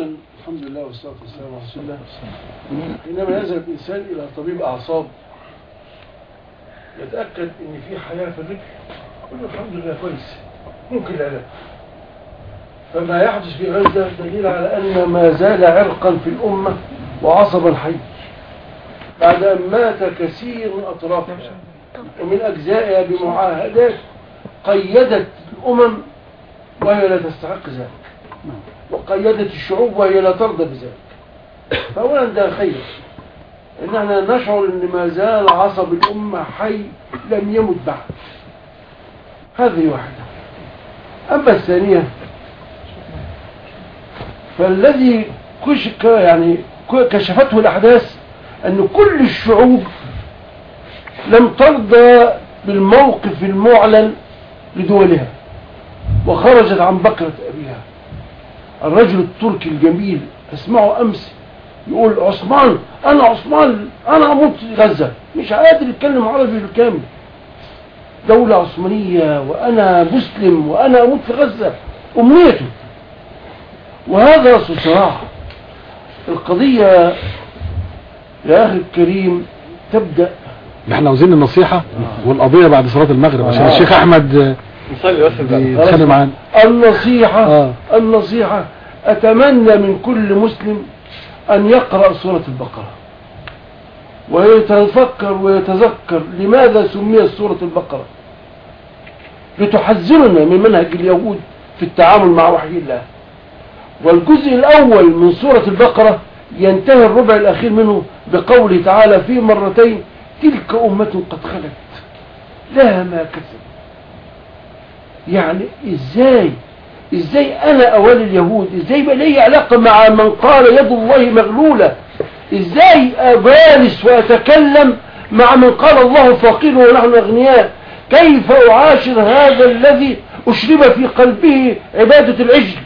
الحمد لله والصلاة والسلام على رسول الله. حينما يذهب الإنسان إلى طبيب أعصاب. يتأكد إن في حياة في الرجل يقول الحمد لله كويس. ممكن العلاج فما يحدث في غزة دليل على أن ما زال عرقا في الأمة وعصبا حي. بعد أن مات كثير من أطرافها ومن أجزائها بمعاهدات قيدت الأمم وهي لا تستحق ذلك. وقيدت الشعوب وهي لا ترضى بذلك. فأولا ده خير إن إحنا نشعر إن ما زال عصب الأمة حي لم يمت بعد. هذه واحدة. أما الثانية فالذي كشك يعني كشفته الأحداث أن كل الشعوب لم ترضى بالموقف المعلن لدولها وخرجت عن بكرة أبيها. الرجل التركي الجميل اسمعه أمس يقول عثمان أنا عثمان أنا أموت في غزة. مش قادر يتكلم عربي بالكامل. دولة عثمانية وأنا مسلم وأنا أموت في غزة. أمنيته. وهذا صراع. القضية يا أخي الكريم تبدأ. إحنا عاوزين النصيحة والقضية بعد صلاة المغرب. عشان آه. الشيخ أحمد نصلي بس معانا. النصيحة آه. النصيحة أتمنى من كل مسلم أن يقرأ سورة البقرة ويتفكر ويتذكر لماذا سميت سورة البقرة. لتحذرنا من منهج اليهود في التعامل مع وحي الله. والجزء الأول من سورة البقرة ينتهي الربع الأخير منه بقوله تعالى في مرتين تلك أمة قد خلت لها ما كسب يعني إزاي؟ إزاي أنا أولي اليهود؟ إزاي بقى لي علاقة مع من قال يد الله مغلولة؟ إزاي ابالس وأتكلم مع من قال الله فقير ونحن أغنياء؟ كيف أعاشر هذا الذي أشرب في قلبه عبادة العجل؟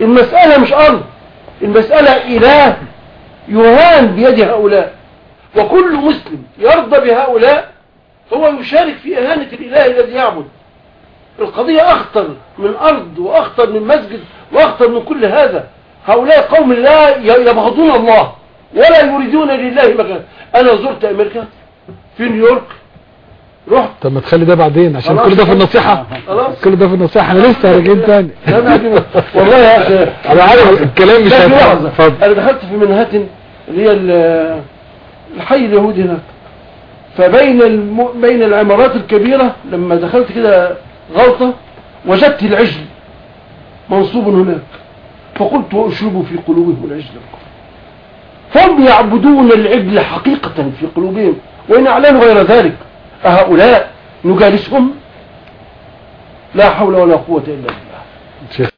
المسألة مش أرض المسألة إله يهان بيد هؤلاء. وكل مسلم يرضى بهؤلاء هو يشارك في إهانة الإله الذي يعبد. القضية أخطر من أرض وأخطر من مسجد وأخطر من كل هذا. هؤلاء قوم لا يبغضون الله ولا يريدون لله مكان. أنا زرت أمريكا في نيويورك. رحت. طب ما تخلي ده بعدين عشان. كل ده في النصيحة. خلاص. كل ده في النصيحة. إحنا لسه راجعين تاني. والله يا أخي. أنا عارف الكلام مش أنا دخلت في منهاتن اللي هي ال- الحي اليهودي هناك. فبين الم... بين العمارات الكبيرة لما دخلت كده غلطة وجدت العجل منصوب هناك. فقلت وأشرب في قلوبهم العجل. هم يعبدون العجل حقيقة في قلوبهم وإن أعلنوا غير ذلك أهؤلاء نجالسهم؟ لا حول ولا قوة إلا بالله.